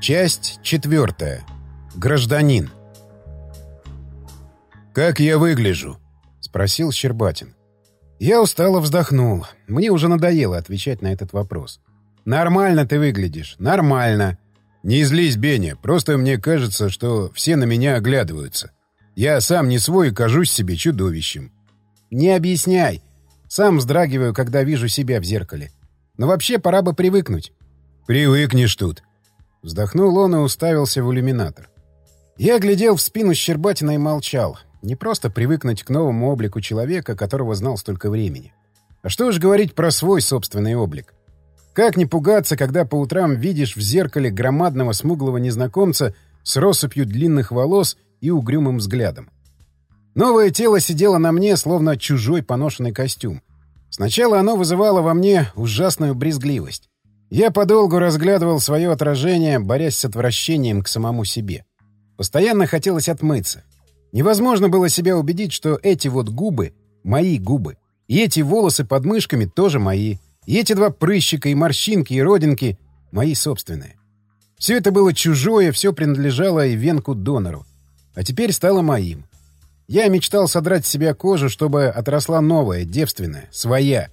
Часть четвертая. Гражданин. «Как я выгляжу?» — спросил Щербатин. Я устало вздохнул. Мне уже надоело отвечать на этот вопрос. «Нормально ты выглядишь. Нормально». «Не злись, Беня. Просто мне кажется, что все на меня оглядываются. Я сам не свой и кажусь себе чудовищем». «Не объясняй. Сам вздрагиваю, когда вижу себя в зеркале. Но вообще пора бы привыкнуть». «Привыкнешь тут. Вздохнул он и уставился в иллюминатор. Я глядел в спину Щербатина и молчал. Не просто привыкнуть к новому облику человека, которого знал столько времени. А что уж говорить про свой собственный облик. Как не пугаться, когда по утрам видишь в зеркале громадного смуглого незнакомца с россыпью длинных волос и угрюмым взглядом. Новое тело сидело на мне, словно чужой поношенный костюм. Сначала оно вызывало во мне ужасную брезгливость. Я подолгу разглядывал свое отражение, борясь с отвращением к самому себе. Постоянно хотелось отмыться. Невозможно было себя убедить, что эти вот губы — мои губы. И эти волосы под мышками тоже мои. И эти два прыщика, и морщинки, и родинки — мои собственные. Все это было чужое, все принадлежало и венку донору. А теперь стало моим. Я мечтал содрать с себя кожу, чтобы отросла новая, девственная, своя.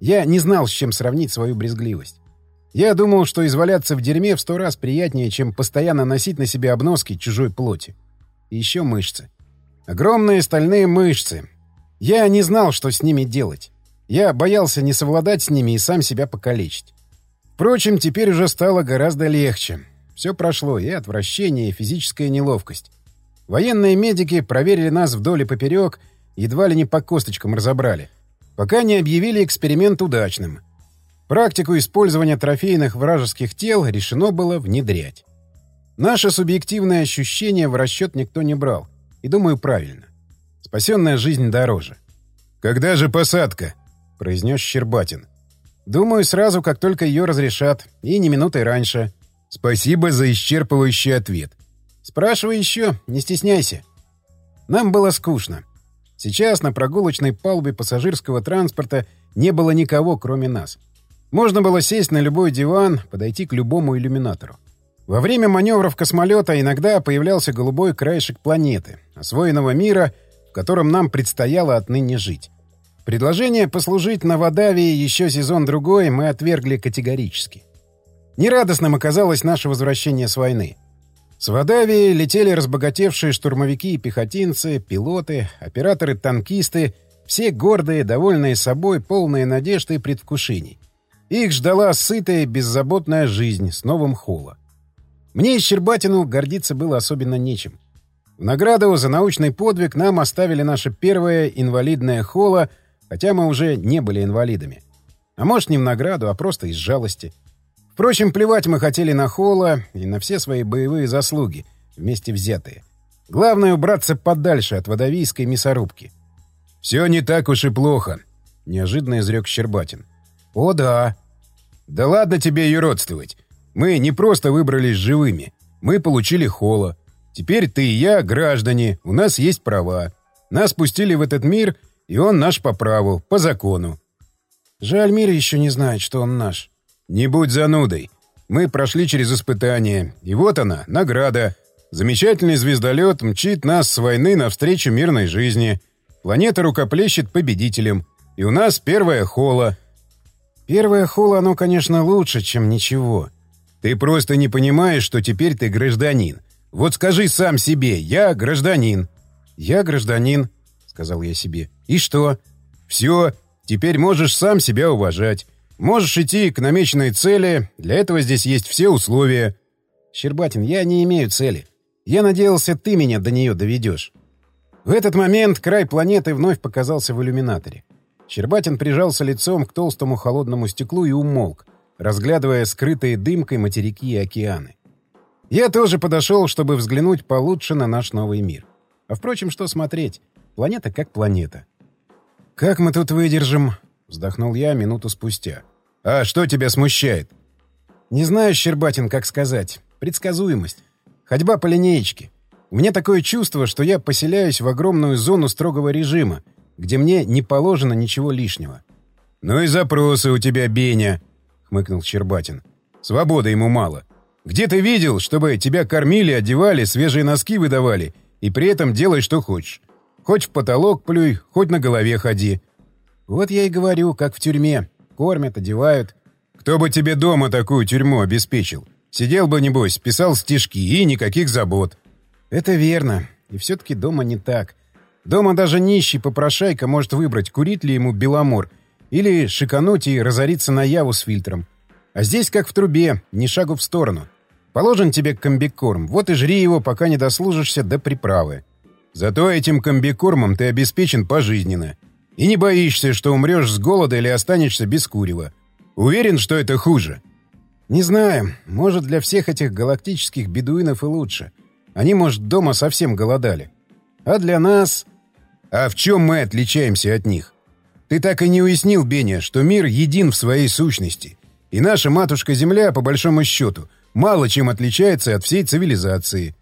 Я не знал, с чем сравнить свою брезгливость. Я думал, что изваляться в дерьме в сто раз приятнее, чем постоянно носить на себе обноски чужой плоти. И еще мышцы. Огромные стальные мышцы. Я не знал, что с ними делать. Я боялся не совладать с ними и сам себя покалечить. Впрочем, теперь уже стало гораздо легче. Все прошло, и отвращение, и физическая неловкость. Военные медики проверили нас вдоль и поперек, едва ли не по косточкам разобрали. Пока не объявили эксперимент удачным — Практику использования трофейных вражеских тел решено было внедрять. Наше субъективное ощущение в расчет никто не брал. И думаю, правильно. Спасенная жизнь дороже. «Когда же посадка?» — произнес Щербатин. «Думаю, сразу, как только ее разрешат. И не минутой раньше». «Спасибо за исчерпывающий ответ». «Спрашивай еще, не стесняйся». Нам было скучно. Сейчас на прогулочной палубе пассажирского транспорта не было никого, кроме нас. Можно было сесть на любой диван, подойти к любому иллюминатору. Во время маневров космолета иногда появлялся голубой краешек планеты, освоенного мира, в котором нам предстояло отныне жить. Предложение послужить на Вадавии еще сезон-другой мы отвергли категорически. Нерадостным оказалось наше возвращение с войны. С Вадавии летели разбогатевшие штурмовики и пехотинцы, пилоты, операторы-танкисты, все гордые, довольные собой, полные надежд и предвкушений. Их ждала сытая, беззаботная жизнь с новым холла. Мне и Щербатину гордиться было особенно нечем. В награду за научный подвиг нам оставили наше первое инвалидное холло, хотя мы уже не были инвалидами. А может, не в награду, а просто из жалости. Впрочем, плевать мы хотели на холло и на все свои боевые заслуги, вместе взятые. Главное — убраться подальше от водовийской мясорубки. «Все не так уж и плохо», — неожиданно изрек Щербатин. «О, да», «Да ладно тебе юродствовать. Мы не просто выбрались живыми. Мы получили холо. Теперь ты и я граждане, у нас есть права. Нас пустили в этот мир, и он наш по праву, по закону». «Жаль, мир еще не знает, что он наш». «Не будь занудой. Мы прошли через испытания, и вот она, награда. Замечательный звездолет мчит нас с войны навстречу мирной жизни. Планета рукоплещет победителем. И у нас первая хола. Первое холо, оно, конечно, лучше, чем ничего. Ты просто не понимаешь, что теперь ты гражданин. Вот скажи сам себе, я гражданин. Я гражданин, сказал я себе. И что? Все, теперь можешь сам себя уважать. Можешь идти к намеченной цели, для этого здесь есть все условия. Щербатин, я не имею цели. Я надеялся, ты меня до нее доведешь. В этот момент край планеты вновь показался в иллюминаторе. Щербатин прижался лицом к толстому холодному стеклу и умолк, разглядывая скрытые дымкой материки и океаны. Я тоже подошел, чтобы взглянуть получше на наш новый мир. А впрочем, что смотреть? Планета как планета. «Как мы тут выдержим?» — вздохнул я минуту спустя. «А что тебя смущает?» «Не знаю, Щербатин, как сказать. Предсказуемость. Ходьба по линеечке. У меня такое чувство, что я поселяюсь в огромную зону строгого режима, где мне не положено ничего лишнего. — Ну и запросы у тебя, Беня, — хмыкнул Щербатин. — Свободы ему мало. Где ты видел, чтобы тебя кормили, одевали, свежие носки выдавали, и при этом делай, что хочешь? Хоть в потолок плюй, хоть на голове ходи. Вот я и говорю, как в тюрьме. Кормят, одевают. Кто бы тебе дома такую тюрьму обеспечил? Сидел бы, небось, писал стишки и никаких забот. Это верно. И все-таки дома не так. Дома даже нищий попрошайка может выбрать, курить ли ему беломор, или шикануть и разориться на яву с фильтром. А здесь как в трубе, ни шагу в сторону. Положен тебе комбикорм, вот и жри его, пока не дослужишься до приправы. Зато этим комбикормом ты обеспечен пожизненно. И не боишься, что умрешь с голода или останешься без курева. Уверен, что это хуже? Не знаю. Может, для всех этих галактических бедуинов и лучше. Они, может, дома совсем голодали. А для нас... А в чем мы отличаемся от них? Ты так и не уяснил, Беня, что мир един в своей сущности. И наша матушка-Земля, по большому счету, мало чем отличается от всей цивилизации.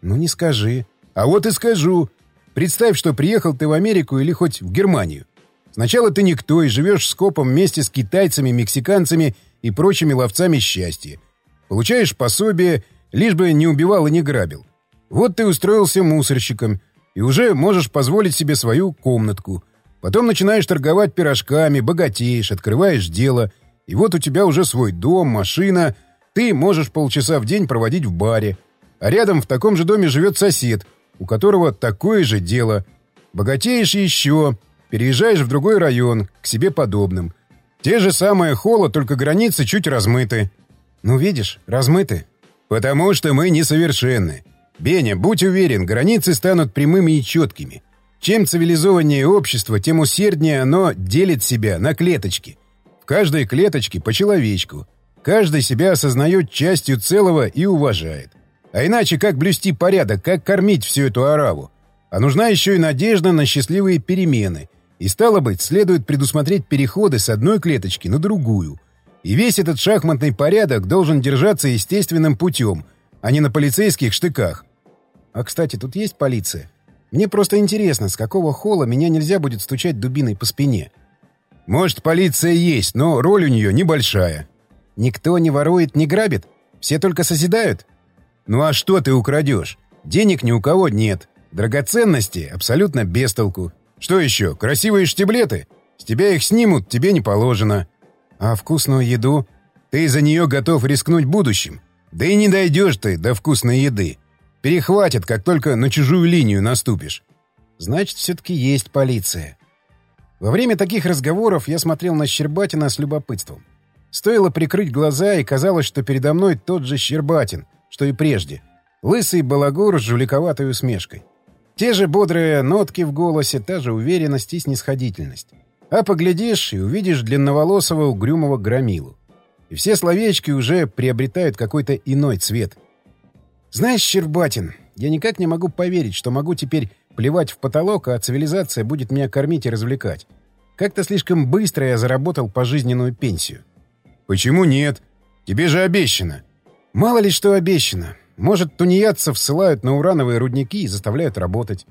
Ну не скажи. А вот и скажу. Представь, что приехал ты в Америку или хоть в Германию. Сначала ты никто и живешь скопом вместе с китайцами, мексиканцами и прочими ловцами счастья. Получаешь пособие, лишь бы не убивал и не грабил. Вот ты устроился мусорщиком и уже можешь позволить себе свою комнатку. Потом начинаешь торговать пирожками, богатеешь, открываешь дело. И вот у тебя уже свой дом, машина. Ты можешь полчаса в день проводить в баре. А рядом в таком же доме живет сосед, у которого такое же дело. Богатеешь еще, переезжаешь в другой район, к себе подобным. Те же самые холод, только границы чуть размыты. Ну, видишь, размыты. Потому что мы несовершенны. Беня, будь уверен, границы станут прямыми и четкими. Чем цивилизованнее общество, тем усерднее оно делит себя на клеточки. В каждой клеточке по человечку. Каждый себя осознает частью целого и уважает. А иначе как блюсти порядок, как кормить всю эту ораву? А нужна еще и надежда на счастливые перемены. И стало быть, следует предусмотреть переходы с одной клеточки на другую. И весь этот шахматный порядок должен держаться естественным путем, а не на полицейских штыках. А, кстати, тут есть полиция? Мне просто интересно, с какого хола меня нельзя будет стучать дубиной по спине. Может, полиция есть, но роль у нее небольшая. Никто не ворует, не грабит? Все только созидают? Ну а что ты украдешь? Денег ни у кого нет. Драгоценности абсолютно без толку. Что еще, красивые штиблеты? С тебя их снимут, тебе не положено. А вкусную еду? Ты за нее готов рискнуть будущим. Да и не дойдешь ты до вкусной еды. Перехватят, как только на чужую линию наступишь. Значит, все-таки есть полиция. Во время таких разговоров я смотрел на Щербатина с любопытством. Стоило прикрыть глаза, и казалось, что передо мной тот же Щербатин, что и прежде. Лысый балагур с жуликоватой усмешкой. Те же бодрые нотки в голосе, та же уверенность и снисходительность. А поглядишь и увидишь длинноволосого угрюмого громилу. И все словечки уже приобретают какой-то иной цвет. Знаешь, Щербатин, я никак не могу поверить, что могу теперь плевать в потолок, а цивилизация будет меня кормить и развлекать. Как-то слишком быстро я заработал пожизненную пенсию. Почему нет? Тебе же обещано. Мало ли что обещано. Может, тунеядцев ссылают на урановые рудники и заставляют работать.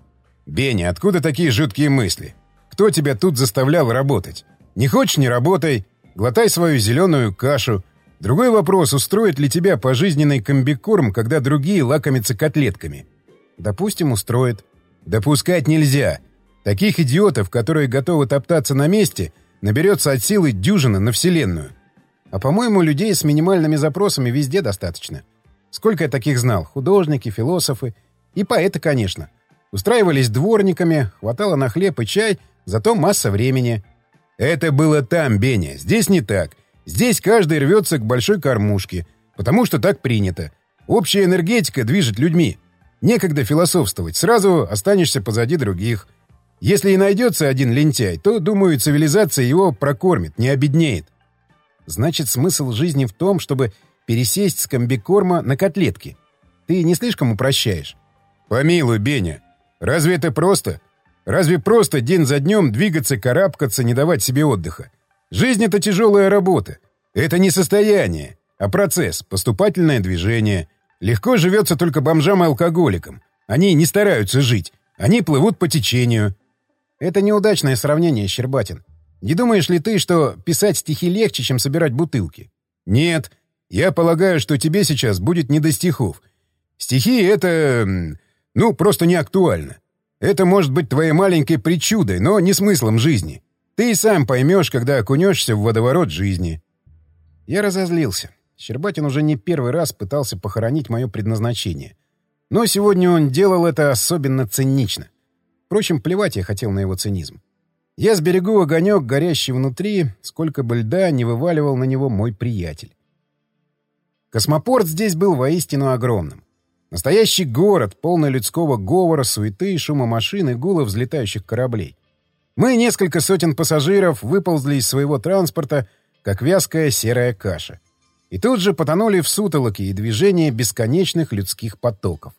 Беня, откуда такие жуткие мысли? Кто тебя тут заставлял работать? Не хочешь — не работай. Глотай свою зеленую кашу. Другой вопрос, устроит ли тебя пожизненный комбикорм, когда другие лакомятся котлетками? Допустим, устроит. Допускать нельзя. Таких идиотов, которые готовы топтаться на месте, наберется от силы дюжина на Вселенную. А по-моему, людей с минимальными запросами везде достаточно. Сколько я таких знал? Художники, философы. И поэты, конечно. Устраивались дворниками, хватало на хлеб и чай, зато масса времени. Это было там, Беня. Здесь не так. Здесь каждый рвется к большой кормушке, потому что так принято. Общая энергетика движет людьми. Некогда философствовать, сразу останешься позади других. Если и найдется один лентяй, то, думаю, цивилизация его прокормит, не обеднеет. Значит, смысл жизни в том, чтобы пересесть с комбикорма на котлетки. Ты не слишком упрощаешь? Помилуй, Беня. Разве это просто? Разве просто день за днем двигаться, карабкаться, не давать себе отдыха? Жизнь — это тяжелая работа. Это не состояние, а процесс, поступательное движение. Легко живется только бомжам и алкоголикам. Они не стараются жить. Они плывут по течению. Это неудачное сравнение, Щербатин. Не думаешь ли ты, что писать стихи легче, чем собирать бутылки? Нет. Я полагаю, что тебе сейчас будет не до стихов. Стихи — это... ну, просто не актуально. Это может быть твоей маленькой причудой, но не смыслом жизни. Ты и сам поймешь, когда окунешься в водоворот жизни. Я разозлился. Щербатин уже не первый раз пытался похоронить мое предназначение. Но сегодня он делал это особенно цинично. Впрочем, плевать я хотел на его цинизм. Я сберегу огонек, горящий внутри, сколько бы льда не вываливал на него мой приятель. Космопорт здесь был воистину огромным. Настоящий город, полный людского говора, суеты, шума машин и гула взлетающих кораблей. Мы, несколько сотен пассажиров, выползли из своего транспорта, как вязкая серая каша. И тут же потонули в сутолоке и движении бесконечных людских потоков.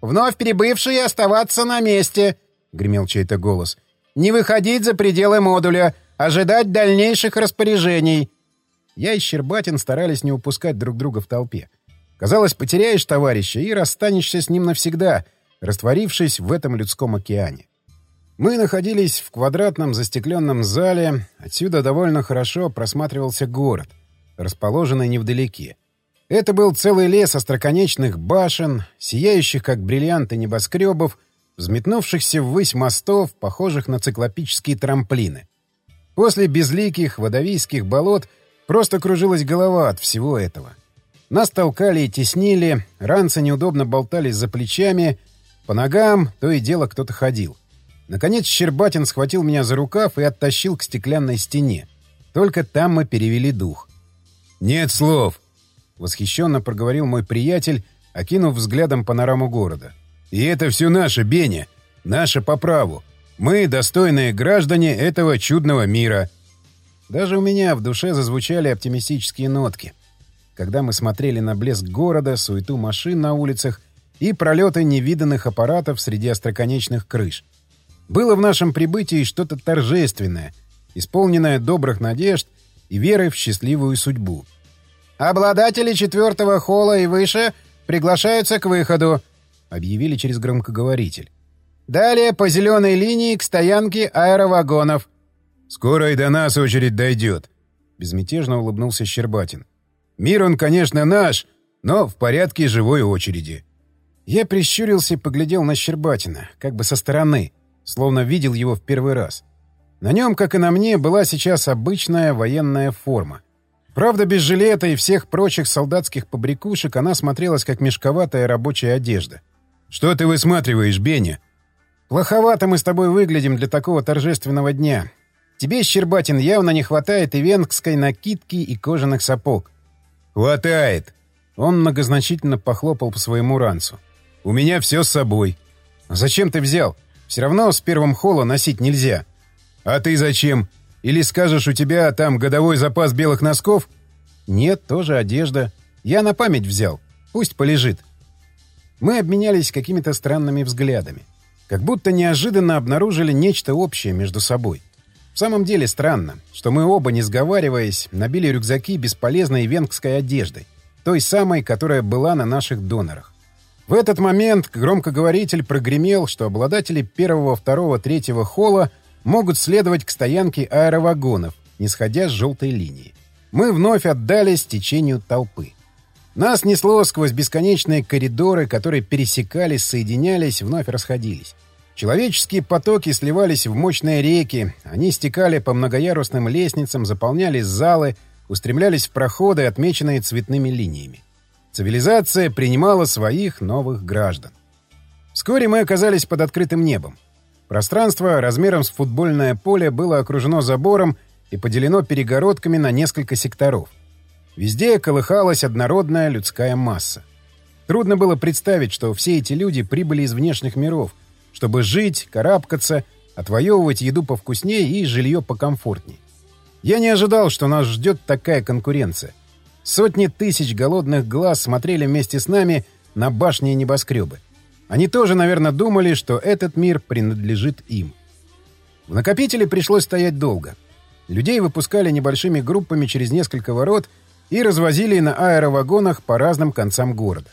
«Вновь прибывшие оставаться на месте!» — гремел чей-то голос. «Не выходить за пределы модуля! Ожидать дальнейших распоряжений!» Я и Щербатин старались не упускать друг друга в толпе. Казалось, потеряешь товарища и расстанешься с ним навсегда, растворившись в этом людском океане. Мы находились в квадратном застекленном зале, отсюда довольно хорошо просматривался город, расположенный невдалеке. Это был целый лес остроконечных башен, сияющих как бриллианты небоскребов, взметнувшихся ввысь мостов, похожих на циклопические трамплины. После безликих водовийских болот просто кружилась голова от всего этого — нас толкали и теснили, ранцы неудобно болтались за плечами, по ногам то и дело кто-то ходил. Наконец Щербатин схватил меня за рукав и оттащил к стеклянной стене. Только там мы перевели дух. «Нет слов!» — восхищенно проговорил мой приятель, окинув взглядом панораму города. «И это все наше, Беня! Наше по праву! Мы — достойные граждане этого чудного мира!» Даже у меня в душе зазвучали оптимистические нотки — когда мы смотрели на блеск города, суету машин на улицах и пролеты невиданных аппаратов среди остроконечных крыш. Было в нашем прибытии что-то торжественное, исполненное добрых надежд и веры в счастливую судьбу. «Обладатели четвертого холла и выше приглашаются к выходу», — объявили через громкоговоритель. «Далее по зеленой линии к стоянке аэровагонов». «Скоро и до нас очередь дойдет», — безмятежно улыбнулся Щербатин. Мир он, конечно, наш, но в порядке живой очереди. Я прищурился и поглядел на Щербатина, как бы со стороны, словно видел его в первый раз. На нем, как и на мне, была сейчас обычная военная форма. Правда, без жилета и всех прочих солдатских побрякушек она смотрелась как мешковатая рабочая одежда. «Что ты высматриваешь, Беня?» «Плоховато мы с тобой выглядим для такого торжественного дня. Тебе, Щербатин, явно не хватает и венгской накидки, и кожаных сапог. «Хватает!» Он многозначительно похлопал по своему ранцу. «У меня все с собой». «А зачем ты взял? Все равно с первым холла носить нельзя». «А ты зачем? Или скажешь, у тебя там годовой запас белых носков?» «Нет, тоже одежда. Я на память взял. Пусть полежит». Мы обменялись какими-то странными взглядами. Как будто неожиданно обнаружили нечто общее между собой. В самом деле странно, что мы оба, не сговариваясь, набили рюкзаки бесполезной венгской одеждой, той самой, которая была на наших донорах. В этот момент громкоговоритель прогремел, что обладатели первого, второго, третьего холла могут следовать к стоянке аэровагонов, не сходя с желтой линии. Мы вновь отдались течению толпы. Нас несло сквозь бесконечные коридоры, которые пересекались, соединялись, вновь расходились. Человеческие потоки сливались в мощные реки, они стекали по многоярусным лестницам, заполняли залы, устремлялись в проходы, отмеченные цветными линиями. Цивилизация принимала своих новых граждан. Вскоре мы оказались под открытым небом. Пространство размером с футбольное поле было окружено забором и поделено перегородками на несколько секторов. Везде колыхалась однородная людская масса. Трудно было представить, что все эти люди прибыли из внешних миров — чтобы жить, карабкаться, отвоевывать еду повкуснее и жилье покомфортнее. Я не ожидал, что нас ждет такая конкуренция. Сотни тысяч голодных глаз смотрели вместе с нами на башни и небоскребы. Они тоже, наверное, думали, что этот мир принадлежит им. В накопителе пришлось стоять долго. Людей выпускали небольшими группами через несколько ворот и развозили на аэровагонах по разным концам города.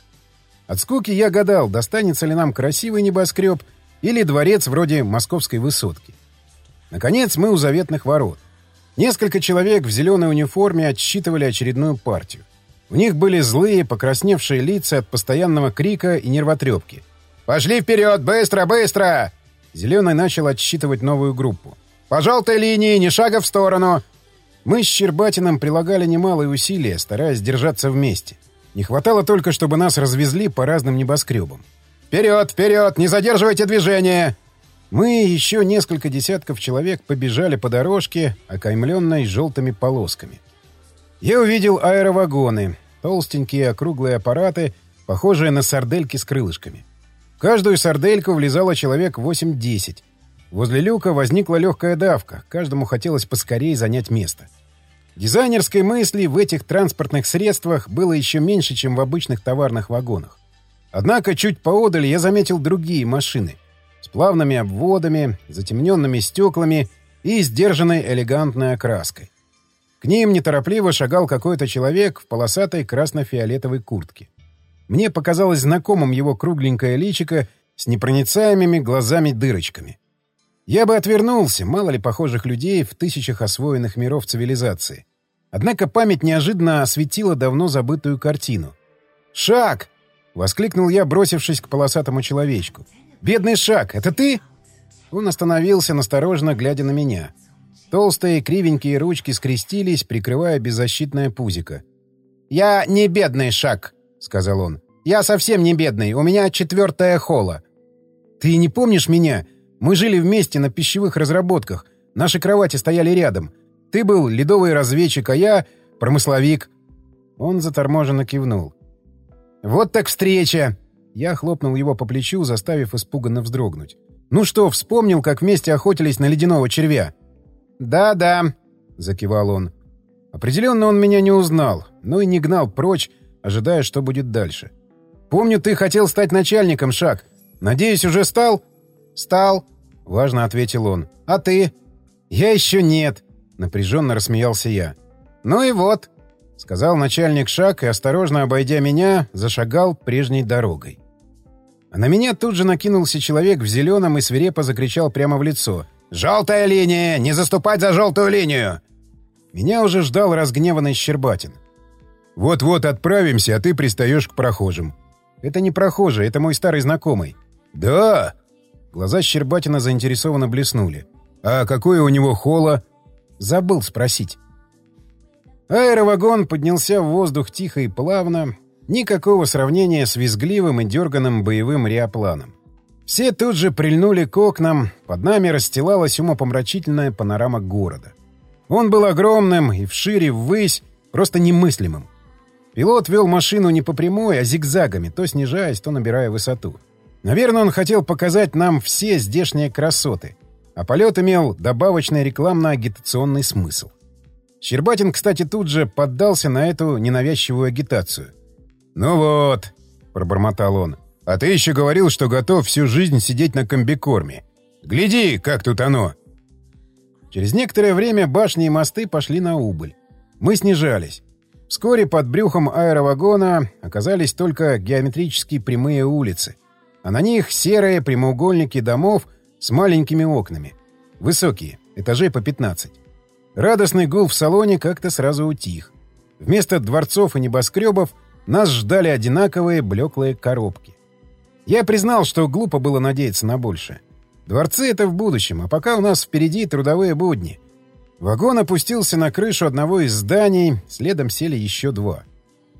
От скуки я гадал, достанется ли нам красивый небоскреб — или дворец вроде московской высотки. Наконец, мы у заветных ворот. Несколько человек в зеленой униформе отсчитывали очередную партию. У них были злые, покрасневшие лица от постоянного крика и нервотрепки. «Пошли вперед! Быстро, быстро!» Зеленый начал отсчитывать новую группу. «По желтой линии, ни шага в сторону!» Мы с Щербатиным прилагали немалые усилия, стараясь держаться вместе. Не хватало только, чтобы нас развезли по разным небоскребам. «Вперед, вперед! Не задерживайте движение!» Мы еще несколько десятков человек побежали по дорожке, окаймленной желтыми полосками. Я увидел аэровагоны, толстенькие округлые аппараты, похожие на сардельки с крылышками. В каждую сардельку влезало человек 8-10. Возле люка возникла легкая давка, каждому хотелось поскорее занять место. Дизайнерской мысли в этих транспортных средствах было еще меньше, чем в обычных товарных вагонах. Однако чуть поодаль я заметил другие машины с плавными обводами, затемненными стеклами и сдержанной элегантной окраской. К ним неторопливо шагал какой-то человек в полосатой красно-фиолетовой куртке. Мне показалось знакомым его кругленькое личико с непроницаемыми глазами-дырочками. Я бы отвернулся, мало ли похожих людей в тысячах освоенных миров цивилизации. Однако память неожиданно осветила давно забытую картину. «Шаг!» — воскликнул я, бросившись к полосатому человечку. «Бедный Шаг, это ты?» Он остановился, настороженно глядя на меня. Толстые кривенькие ручки скрестились, прикрывая беззащитное пузико. «Я не бедный Шаг», — сказал он. «Я совсем не бедный, у меня четвертая хола». «Ты не помнишь меня? Мы жили вместе на пищевых разработках. Наши кровати стояли рядом. Ты был ледовый разведчик, а я — промысловик». Он заторможенно кивнул. «Вот так встреча!» Я хлопнул его по плечу, заставив испуганно вздрогнуть. «Ну что, вспомнил, как вместе охотились на ледяного червя?» «Да-да», — закивал он. Определенно он меня не узнал, но и не гнал прочь, ожидая, что будет дальше. «Помню, ты хотел стать начальником, Шаг. Надеюсь, уже стал?» «Стал», — важно ответил он. «А ты?» «Я еще нет», — напряженно рассмеялся я. «Ну и вот», — сказал начальник шаг и, осторожно обойдя меня, зашагал прежней дорогой. А на меня тут же накинулся человек в зеленом и свирепо закричал прямо в лицо. «Желтая линия! Не заступать за желтую линию!» Меня уже ждал разгневанный Щербатин. «Вот-вот отправимся, а ты пристаешь к прохожим». «Это не прохожий, это мой старый знакомый». «Да?» Глаза Щербатина заинтересованно блеснули. «А какое у него холо?» «Забыл спросить». Аэровагон поднялся в воздух тихо и плавно. Никакого сравнения с визгливым и дерганым боевым реопланом. Все тут же прильнули к окнам, под нами расстилалась умопомрачительная панорама города. Он был огромным и вшире, ввысь, просто немыслимым. Пилот вел машину не по прямой, а зигзагами, то снижаясь, то набирая высоту. Наверное, он хотел показать нам все здешние красоты, а полет имел добавочный рекламно-агитационный смысл. Щербатин, кстати, тут же поддался на эту ненавязчивую агитацию. «Ну вот», — пробормотал он, — «а ты еще говорил, что готов всю жизнь сидеть на комбикорме. Гляди, как тут оно!» Через некоторое время башни и мосты пошли на убыль. Мы снижались. Вскоре под брюхом аэровагона оказались только геометрические прямые улицы, а на них серые прямоугольники домов с маленькими окнами. Высокие, этажей по 15. Радостный гул в салоне как-то сразу утих. Вместо дворцов и небоскребов нас ждали одинаковые блеклые коробки. Я признал, что глупо было надеяться на большее. Дворцы — это в будущем, а пока у нас впереди трудовые будни. Вагон опустился на крышу одного из зданий, следом сели еще два.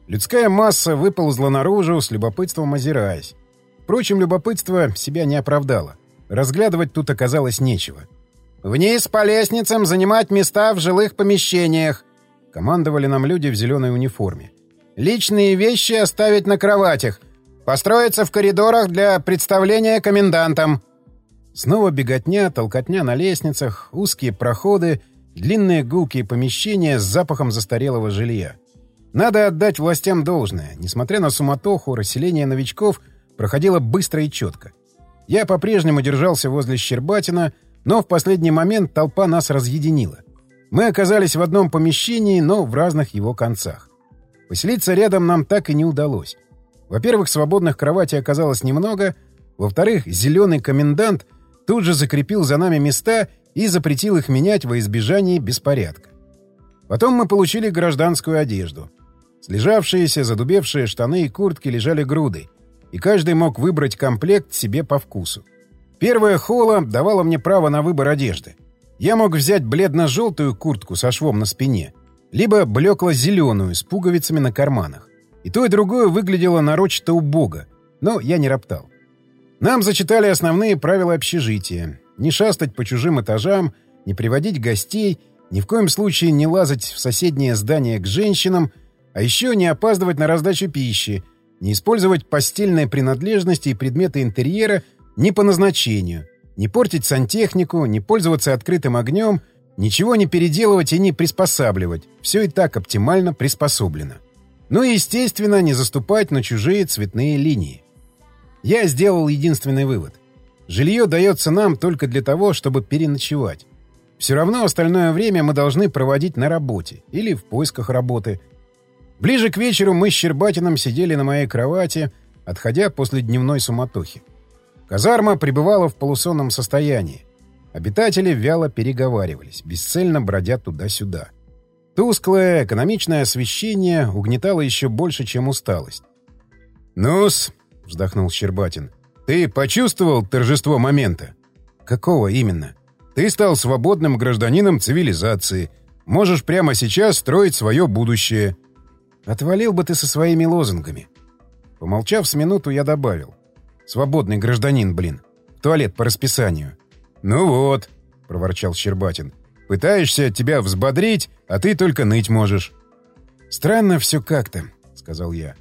Людская масса выползла наружу, с любопытством озираясь. Впрочем, любопытство себя не оправдало. Разглядывать тут оказалось нечего. «Вниз по лестницам занимать места в жилых помещениях!» — командовали нам люди в зеленой униформе. «Личные вещи оставить на кроватях. Построиться в коридорах для представления комендантам». Снова беготня, толкотня на лестницах, узкие проходы, длинные гулкие помещения с запахом застарелого жилья. Надо отдать властям должное. Несмотря на суматоху, расселение новичков проходило быстро и четко. Я по-прежнему держался возле Щербатина, но в последний момент толпа нас разъединила. Мы оказались в одном помещении, но в разных его концах. Поселиться рядом нам так и не удалось. Во-первых, свободных кроватей оказалось немного. Во-вторых, зеленый комендант тут же закрепил за нами места и запретил их менять во избежание беспорядка. Потом мы получили гражданскую одежду. Слежавшиеся, задубевшие штаны и куртки лежали грудой, и каждый мог выбрать комплект себе по вкусу. Первая холла давала мне право на выбор одежды. Я мог взять бледно-желтую куртку со швом на спине, либо блекло-зеленую с пуговицами на карманах. И то, и другое выглядело нарочито убого, но я не роптал. Нам зачитали основные правила общежития. Не шастать по чужим этажам, не приводить гостей, ни в коем случае не лазать в соседнее здание к женщинам, а еще не опаздывать на раздачу пищи, не использовать постельные принадлежности и предметы интерьера не по назначению, не портить сантехнику, не пользоваться открытым огнем, ничего не переделывать и не приспосабливать. Все и так оптимально приспособлено. Ну и, естественно, не заступать на чужие цветные линии. Я сделал единственный вывод. Жилье дается нам только для того, чтобы переночевать. Все равно остальное время мы должны проводить на работе или в поисках работы – Ближе к вечеру мы с Щербатиным сидели на моей кровати, отходя после дневной суматохи. Казарма пребывала в полусонном состоянии. Обитатели вяло переговаривались, бесцельно бродя туда-сюда. Тусклое, экономичное освещение угнетало еще больше, чем усталость. «Ну-с», — вздохнул Щербатин, — «ты почувствовал торжество момента?» «Какого именно?» «Ты стал свободным гражданином цивилизации. Можешь прямо сейчас строить свое будущее». Отвалил бы ты со своими лозунгами. Помолчав с минуту, я добавил. Свободный гражданин, блин. В туалет по расписанию. Ну вот, проворчал Щербатин. Пытаешься тебя взбодрить, а ты только ныть можешь. Странно все как-то, сказал я.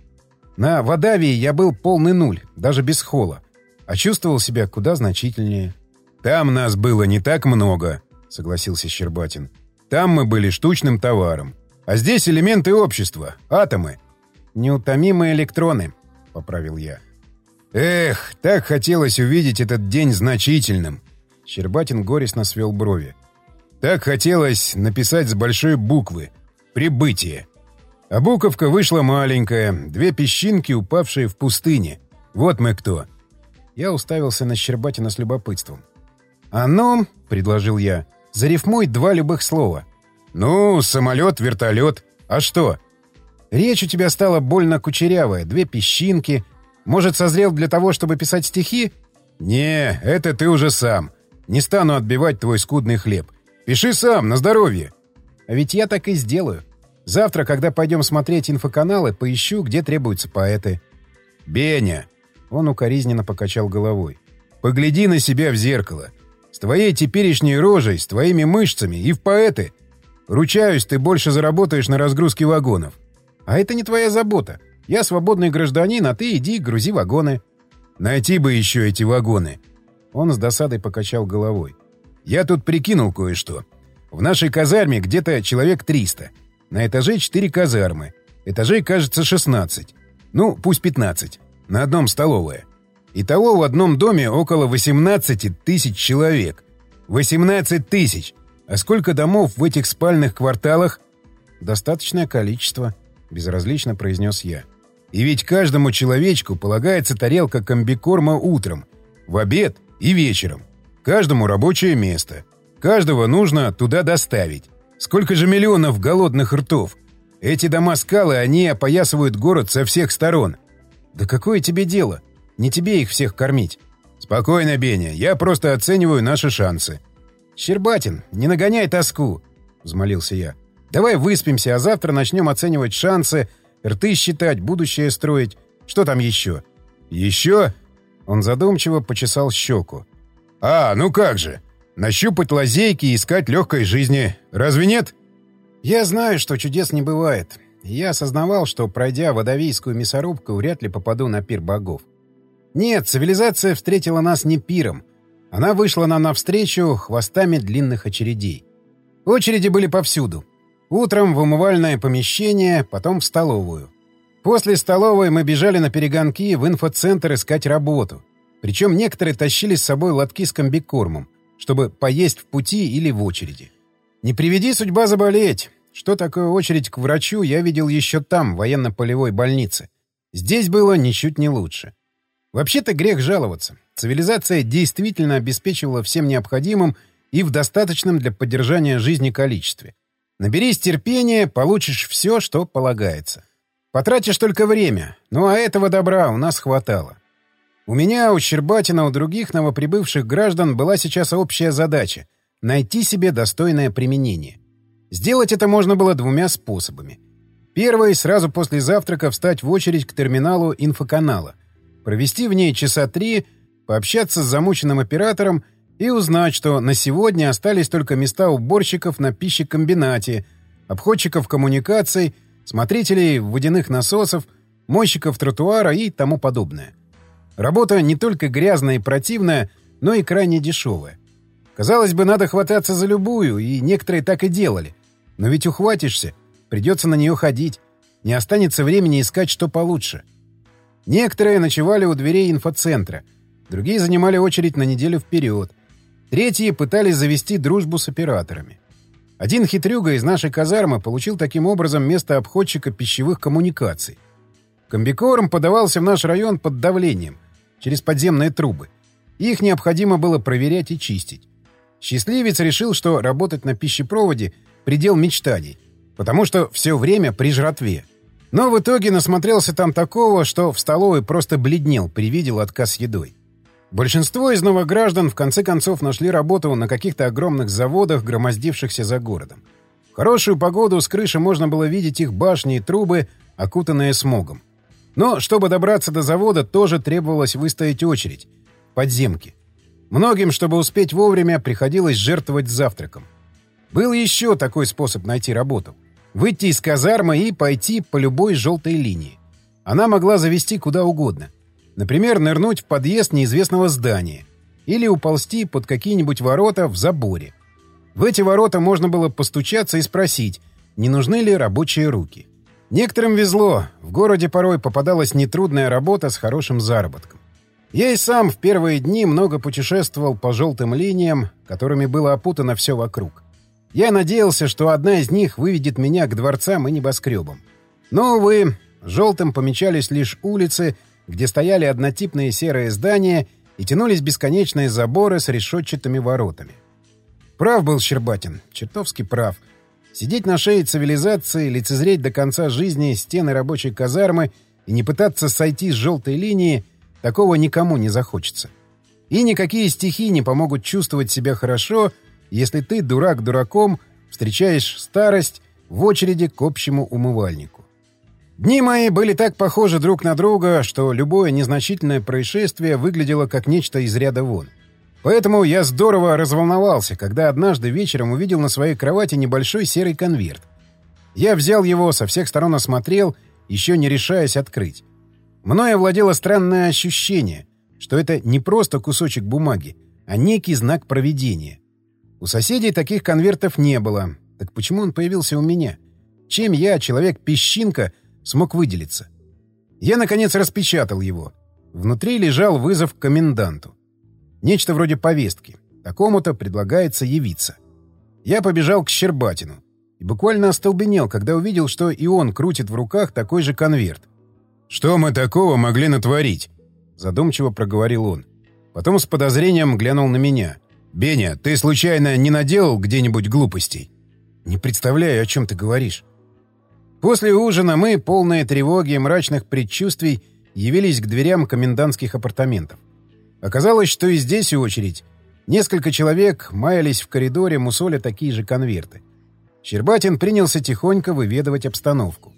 На Водавии я был полный нуль, даже без хола, а чувствовал себя куда значительнее. Там нас было не так много, согласился Щербатин. Там мы были штучным товаром. А здесь элементы общества, атомы. Неутомимые электроны, — поправил я. Эх, так хотелось увидеть этот день значительным. Щербатин горестно свел брови. Так хотелось написать с большой буквы «Прибытие». А буковка вышла маленькая, две песчинки, упавшие в пустыне. Вот мы кто. Я уставился на Щербатина с любопытством. «А ну, — предложил я, — зарифмуй два любых слова. «Ну, самолет, вертолет. А что?» «Речь у тебя стала больно кучерявая, две песчинки. Может, созрел для того, чтобы писать стихи?» «Не, это ты уже сам. Не стану отбивать твой скудный хлеб. Пиши сам, на здоровье». «А ведь я так и сделаю. Завтра, когда пойдем смотреть инфоканалы, поищу, где требуются поэты». «Беня!» Он укоризненно покачал головой. «Погляди на себя в зеркало. С твоей теперешней рожей, с твоими мышцами и в поэты Ручаюсь, ты больше заработаешь на разгрузке вагонов. А это не твоя забота. Я свободный гражданин, а ты иди грузи вагоны. Найти бы еще эти вагоны. Он с досадой покачал головой. Я тут прикинул кое-что. В нашей казарме где-то человек 300. На этаже 4 казармы. Этажей, кажется, 16. Ну, пусть 15. На одном столовая. Итого в одном доме около 18 тысяч человек. 18 тысяч! А сколько домов в этих спальных кварталах? Достаточное количество, безразлично произнес я. И ведь каждому человечку полагается тарелка комбикорма утром, в обед и вечером. Каждому рабочее место. Каждого нужно туда доставить. Сколько же миллионов голодных ртов? Эти дома-скалы, они опоясывают город со всех сторон. Да какое тебе дело? Не тебе их всех кормить. Спокойно, Беня, я просто оцениваю наши шансы. «Щербатин, не нагоняй тоску!» — взмолился я. «Давай выспимся, а завтра начнем оценивать шансы, рты считать, будущее строить. Что там еще?» «Еще?» Он задумчиво почесал щеку. «А, ну как же! Нащупать лазейки и искать легкой жизни. Разве нет?» «Я знаю, что чудес не бывает. Я осознавал, что, пройдя водовийскую мясорубку, вряд ли попаду на пир богов. Нет, цивилизация встретила нас не пиром, она вышла нам навстречу хвостами длинных очередей. Очереди были повсюду. Утром в умывальное помещение, потом в столовую. После столовой мы бежали на перегонки в инфоцентр искать работу. Причем некоторые тащили с собой лотки с комбикормом, чтобы поесть в пути или в очереди. Не приведи судьба заболеть. Что такое очередь к врачу, я видел еще там, в военно-полевой больнице. Здесь было ничуть не лучше. Вообще-то грех жаловаться. Цивилизация действительно обеспечивала всем необходимым и в достаточном для поддержания жизни количестве. Наберись терпения, получишь все, что полагается. Потратишь только время, ну а этого добра у нас хватало. У меня, у Щербатина, у других новоприбывших граждан была сейчас общая задача — найти себе достойное применение. Сделать это можно было двумя способами. Первый — сразу после завтрака встать в очередь к терминалу инфоканала, провести в ней часа три, пообщаться с замученным оператором и узнать, что на сегодня остались только места уборщиков на пищекомбинате, обходчиков коммуникаций, смотрителей водяных насосов, мойщиков тротуара и тому подобное. Работа не только грязная и противная, но и крайне дешевая. Казалось бы, надо хвататься за любую, и некоторые так и делали. Но ведь ухватишься, придется на нее ходить. Не останется времени искать, что получше. Некоторые ночевали у дверей инфоцентра, другие занимали очередь на неделю вперед. Третьи пытались завести дружбу с операторами. Один хитрюга из нашей казармы получил таким образом место обходчика пищевых коммуникаций. Комбикорм подавался в наш район под давлением, через подземные трубы. Их необходимо было проверять и чистить. Счастливец решил, что работать на пищепроводе — предел мечтаний, потому что все время при жратве. Но в итоге насмотрелся там такого, что в столовой просто бледнел при виде лотка с едой. Большинство из новограждан в конце концов нашли работу на каких-то огромных заводах, громоздившихся за городом. В хорошую погоду с крыши можно было видеть их башни и трубы, окутанные смогом. Но чтобы добраться до завода, тоже требовалось выстоять очередь. Подземки. Многим, чтобы успеть вовремя, приходилось жертвовать завтраком. Был еще такой способ найти работу. Выйти из казармы и пойти по любой желтой линии. Она могла завести куда угодно. Например, нырнуть в подъезд неизвестного здания. Или уползти под какие-нибудь ворота в заборе. В эти ворота можно было постучаться и спросить, не нужны ли рабочие руки. Некоторым везло, в городе порой попадалась нетрудная работа с хорошим заработком. Я и сам в первые дни много путешествовал по желтым линиям, которыми было опутано все вокруг. Я надеялся, что одна из них выведет меня к дворцам и небоскребам. Но, увы, желтым помечались лишь улицы, где стояли однотипные серые здания и тянулись бесконечные заборы с решетчатыми воротами. Прав был Щербатин, чертовски прав. Сидеть на шее цивилизации, лицезреть до конца жизни стены рабочей казармы и не пытаться сойти с желтой линии — Такого никому не захочется. И никакие стихи не помогут чувствовать себя хорошо, если ты, дурак дураком, встречаешь старость в очереди к общему умывальнику. Дни мои были так похожи друг на друга, что любое незначительное происшествие выглядело как нечто из ряда вон. Поэтому я здорово разволновался, когда однажды вечером увидел на своей кровати небольшой серый конверт. Я взял его, со всех сторон осмотрел, еще не решаясь открыть. Мною овладело странное ощущение, что это не просто кусочек бумаги, а некий знак проведения. У соседей таких конвертов не было. Так почему он появился у меня? Чем я, человек-песчинка, смог выделиться? Я, наконец, распечатал его. Внутри лежал вызов к коменданту. Нечто вроде повестки. Такому-то предлагается явиться. Я побежал к Щербатину. И буквально остолбенел, когда увидел, что и он крутит в руках такой же конверт. «Что мы такого могли натворить?» — задумчиво проговорил он. Потом с подозрением глянул на меня. «Беня, ты случайно не наделал где-нибудь глупостей?» «Не представляю, о чем ты говоришь». После ужина мы, полные тревоги и мрачных предчувствий, явились к дверям комендантских апартаментов. Оказалось, что и здесь очередь. Несколько человек маялись в коридоре, мусоля такие же конверты. Щербатин принялся тихонько выведывать обстановку.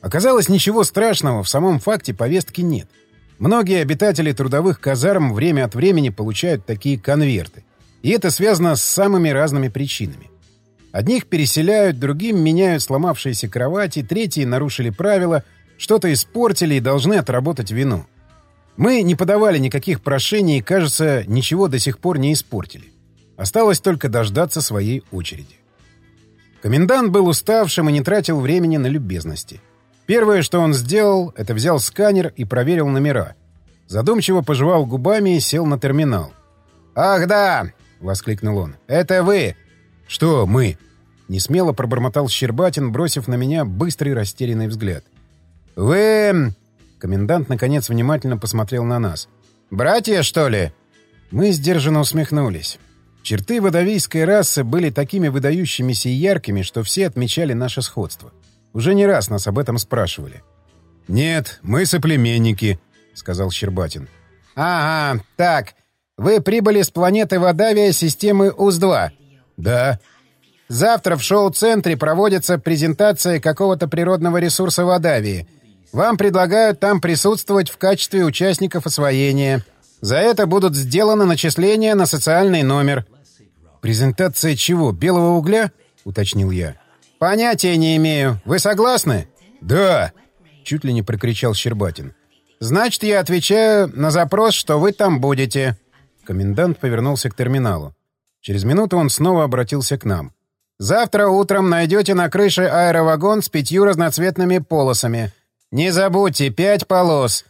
Оказалось, ничего страшного в самом факте повестки нет. Многие обитатели трудовых казарм время от времени получают такие конверты. И это связано с самыми разными причинами. Одних переселяют, другим меняют сломавшиеся кровати, третьи нарушили правила, что-то испортили и должны отработать вину. Мы не подавали никаких прошений и, кажется, ничего до сих пор не испортили. Осталось только дождаться своей очереди. Комендант был уставшим и не тратил времени на любезности. Первое, что он сделал, это взял сканер и проверил номера. Задумчиво пожевал губами и сел на терминал. «Ах, да!» — воскликнул он. «Это вы!» «Что мы?» — несмело пробормотал Щербатин, бросив на меня быстрый растерянный взгляд. «Вы...» — комендант, наконец, внимательно посмотрел на нас. «Братья, что ли?» Мы сдержанно усмехнулись. Черты водовийской расы были такими выдающимися и яркими, что все отмечали наше сходство. Уже не раз нас об этом спрашивали. «Нет, мы соплеменники», — сказал Щербатин. «Ага, так. Вы прибыли с планеты Водавия системы УЗ-2?» «Да». «Завтра в шоу-центре проводится презентация какого-то природного ресурса Водавии. Вам предлагают там присутствовать в качестве участников освоения. За это будут сделаны начисления на социальный номер». «Презентация чего? Белого угля?» — уточнил я. «Понятия не имею. Вы согласны?» «Да!» — чуть ли не прокричал Щербатин. «Значит, я отвечаю на запрос, что вы там будете». Комендант повернулся к терминалу. Через минуту он снова обратился к нам. «Завтра утром найдете на крыше аэровагон с пятью разноцветными полосами. Не забудьте, пять полос.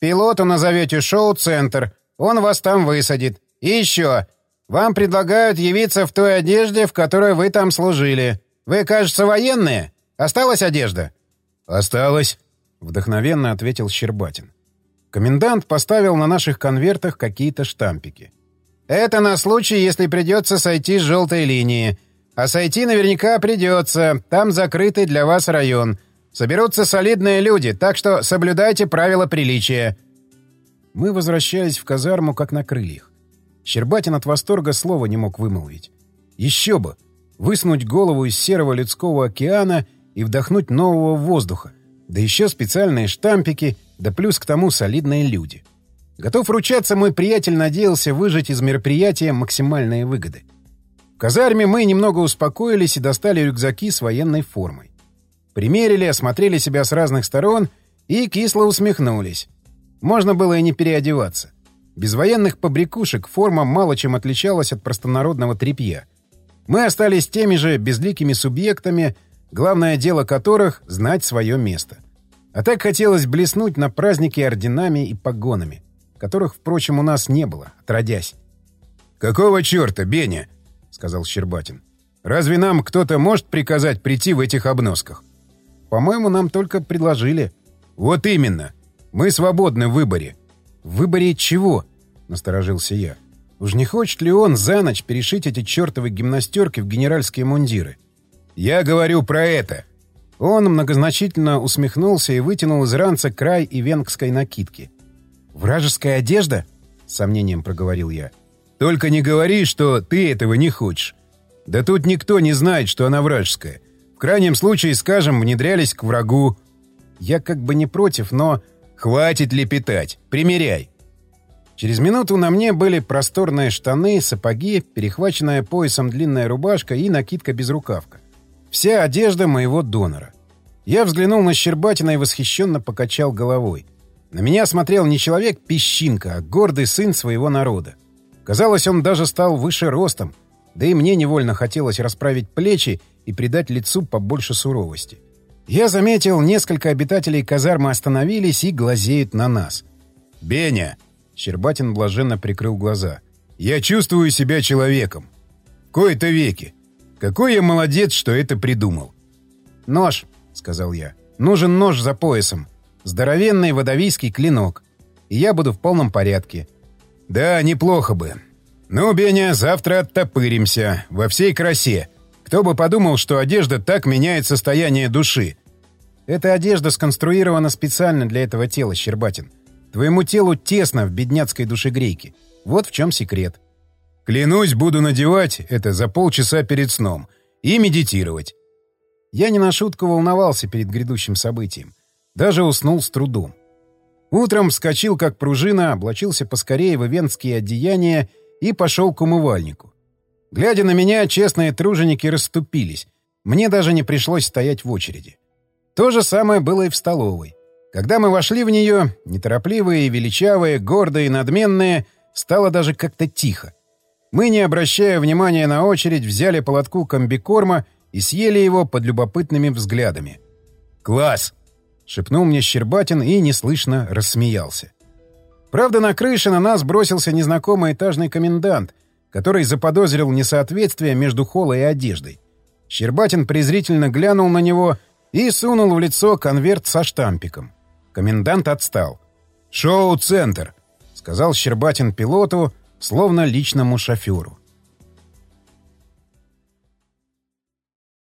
Пилоту назовете шоу-центр. Он вас там высадит. И еще. Вам предлагают явиться в той одежде, в которой вы там служили. Вы, кажется, военные? Осталась одежда?» «Осталось», — вдохновенно ответил Щербатин. Комендант поставил на наших конвертах какие-то штампики. «Это на случай, если придется сойти с желтой линии. А сойти наверняка придется. Там закрытый для вас район. Соберутся солидные люди, так что соблюдайте правила приличия». Мы возвращались в казарму, как на крыльях. Щербатин от восторга слова не мог вымолвить. Еще бы! Высунуть голову из серого людского океана и вдохнуть нового воздуха. Да еще специальные штампики, да плюс к тому солидные люди. Готов ручаться, мой приятель надеялся выжать из мероприятия максимальные выгоды. Казарме мы немного успокоились и достали рюкзаки с военной формой. Примерили, осмотрели себя с разных сторон и кисло усмехнулись. Можно было и не переодеваться. Без военных побрякушек форма мало чем отличалась от простонародного тряпья. Мы остались теми же безликими субъектами, главное дело которых — знать свое место. А так хотелось блеснуть на празднике орденами и погонами, которых, впрочем, у нас не было, отродясь. «Какого черта, Беня?» — сказал Щербатин. «Разве нам кто-то может приказать прийти в этих обносках?» «По-моему, нам только предложили». «Вот именно. Мы свободны в выборе. «В выборе чего?» — насторожился я. «Уж не хочет ли он за ночь перешить эти чертовы гимнастерки в генеральские мундиры?» «Я говорю про это!» Он многозначительно усмехнулся и вытянул из ранца край и венгской накидки. «Вражеская одежда?» — с сомнением проговорил я. «Только не говори, что ты этого не хочешь. Да тут никто не знает, что она вражеская. В крайнем случае, скажем, внедрялись к врагу». «Я как бы не против, но...» «Хватит лепетать! Примеряй!» Через минуту на мне были просторные штаны, сапоги, перехваченная поясом длинная рубашка и накидка-безрукавка. Вся одежда моего донора. Я взглянул на Щербатина и восхищенно покачал головой. На меня смотрел не человек-песчинка, а гордый сын своего народа. Казалось, он даже стал выше ростом, да и мне невольно хотелось расправить плечи и придать лицу побольше суровости. — я заметил, несколько обитателей казармы остановились и глазеют на нас. «Беня!» — Щербатин блаженно прикрыл глаза. «Я чувствую себя человеком. В кои-то веки. Какой я молодец, что это придумал!» «Нож!» — сказал я. «Нужен нож за поясом. Здоровенный водовийский клинок. И я буду в полном порядке». «Да, неплохо бы. Ну, Беня, завтра оттопыримся. Во всей красе. Кто бы подумал, что одежда так меняет состояние души. Эта одежда сконструирована специально для этого тела, Щербатин. Твоему телу тесно в бедняцкой душегрейке. Вот в чем секрет. Клянусь, буду надевать это за полчаса перед сном. И медитировать. Я не на шутку волновался перед грядущим событием. Даже уснул с трудом. Утром вскочил, как пружина, облачился поскорее в ивентские одеяния и пошел к умывальнику. Глядя на меня, честные труженики расступились. Мне даже не пришлось стоять в очереди. То же самое было и в столовой. Когда мы вошли в нее, неторопливые, величавые, гордые, надменные, стало даже как-то тихо. Мы, не обращая внимания на очередь, взяли по лотку комбикорма и съели его под любопытными взглядами. «Класс!» — шепнул мне Щербатин и неслышно рассмеялся. Правда, на крыше на нас бросился незнакомый этажный комендант, который заподозрил несоответствие между холлой и одеждой. Щербатин презрительно глянул на него и сунул в лицо конверт со штампиком. Комендант отстал. «Шоу-центр», — сказал Щербатин пилоту, словно личному шоферу.